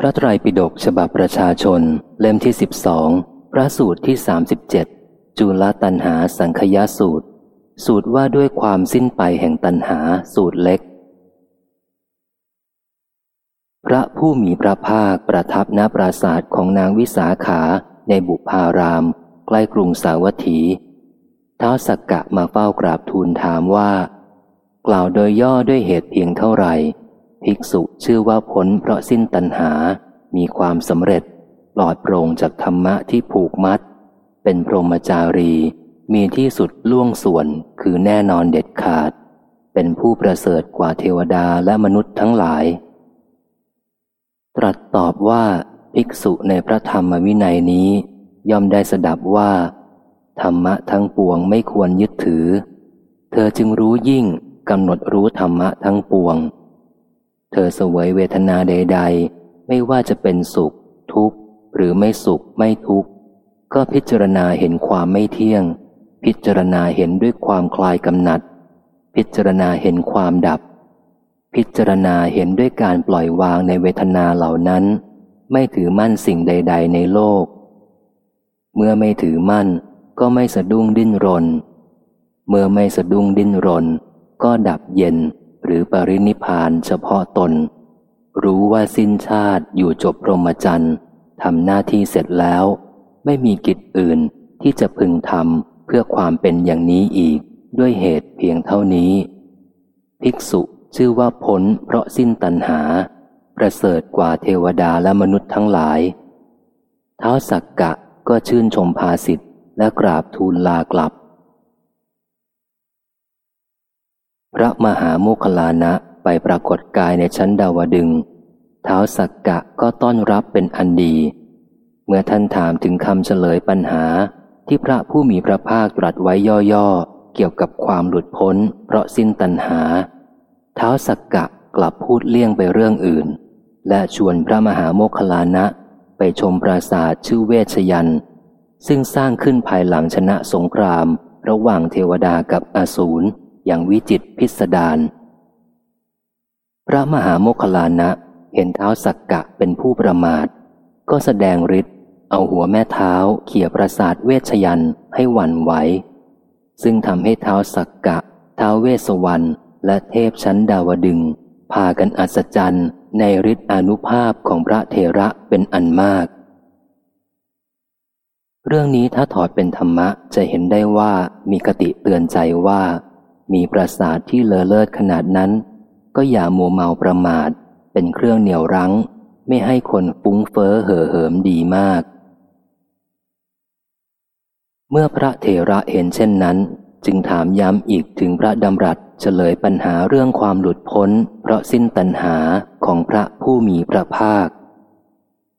พระไตรปิฎกฉบับประชาชน เล่มที่สิบสองพระสูตรที่สามสิบเจ็ดจุลตันหาสังคยาสูตร สูตรว่าด้วยความสิ้นไปแห่งตันหาสูตรเล็ก พระผู้มีพระภาคประทับณปราศาสตร์ของนางวิสาขาในบุพาราม ใกล้กรุงสาวัตถีท้าสักกะมาเฝ้ากราบทูลถามว่า กล่าวโดยย่อด้วยเหตุเพียงเท่าไหร่ ภิกษุชื่อว่าพ้นเพราะสิ้นตัณหา มีความสำเร็จปลอดโปร่งจากธรรมะที่ผูกมัด เป็นพรหมจารี มีที่สุดล่วงส่วนคือแน่นอนเด็ดขาด เป็นผู้ประเสริฐกว่าเทวดาและมนุษย์ทั้งหลาย ตรัสตอบว่าภิกษุในพระธรรมวินัยนี้ ย่อมได้สดับว่า ธรรมะทั้งปวงไม่ควรยึดถือ เธอจึงรู้ยิ่งกำหนดรู้ธรรมะทั้งปวง ธอเสวยเวทนาใด ๆ ไม่ว่าจะเป็นสุข ทุกข์ หรือไม่สุขไม่ทุกข์ ก็พิจารณาเห็นความไม่เที่ยง พิจารณาเห็นด้วยความคลายกำหนัด พิจารณาเห็นความดับ พิจารณาเห็นด้วยการปล่อยวางในเวทนาเหล่านั้น ไม่ถือมั่นสิ่งใด ๆ ในโลก เมื่อไม่ถือมั่น ก็ไม่สะดุ้งดิ้นรน เมื่อไม่สะดุ้งดิ้นรน ก็ดับเย็น หรือปรินิพานเฉพาะตน รู้ว่าสิ้นชาติอยู่จบพรหมจรรย์ทำหน้าที่เสร็จแล้ว ไม่มีกิจอื่นที่จะพึงทำเพื่อความเป็นอย่างนี้อีกด้วยเหตุเพียงเท่านี้ ภิกษุชื่อว่าพ้นเพราะสิ้นตัณหา ประเสริฐกว่าเทวดาและมนุษย์ทั้งหลายเท้าสักกะก็ชื่นชมภาสิทธ์และกราบทูลลากลับ พระมหาโมคลานะไปปรากฏกายในชั้นดาวดึงเท้าสักกะก็ต้อนรับเป็นอันดี เมื่อท่านถามถึงคำเฉลยปัญหาที่พระผู้มีพระภาคตรัสไว้ย่อๆ เกี่ยวกับความหลุดพ้น เพราะสิ้นตัณหา เท้าสักกะกลับพูดเลี่ยงไปเรื่องอื่น และชวนพระมหาโมคลานะไปชมปราสาทชื่อเวชยัน ซึ่งสร้างขึ้นภายหลังชนะสงคราม ระหว่างเทวดากับอสูร อย่างวิจิตพิสดารพระมหาโมคลานะเห็นเท้าสักกะเป็นผู้ประมาท ก็แสดงฤทธิ์เอาหัวแม่เท้าเขี่ยประสาทเวชยันให้หวั่นไหวซึ่งทำให้เท้าสักกะ เท้าเวสวรรณและเทพชั้นดาวดึง พากันอัศจรรย์ในฤทธิอนุภาพของพระเทระเป็นอันมาก เรื่องนี้ถ้าถอดเป็นธรรมะจะเห็นได้ว่ามีกติเตือนใจว่า มีปราสาทที่เลอเลิศขนาดนั้น ก็อย่ามัวเมาประมาท เป็นเครื่องเหนี่ยวรั้ง ไม่ให้คนฟุ้งเฟ้อเห่อเหิมดีมาก เมื่อพระเถระเห็นเช่นนั้น จึงถามย้ำอีกถึงพระดำรัสเฉลยปัญหาเรื่องความหลุดพ้น เพราะสิ้นตัณหาของพระผู้มีพระภาค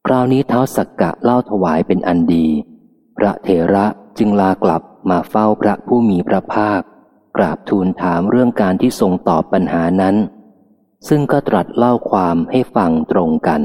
คราวนี้เท้าสักกะเล่าถวายเป็นอันดี พระเถระจึงลากลับมาเฝ้าพระผู้มีพระภาค กราบทูลถามเรื่องการที่ทรงตอบปัญหานั้น ซึ่งก็ตรัสเล่าความให้ฟังตรงกัน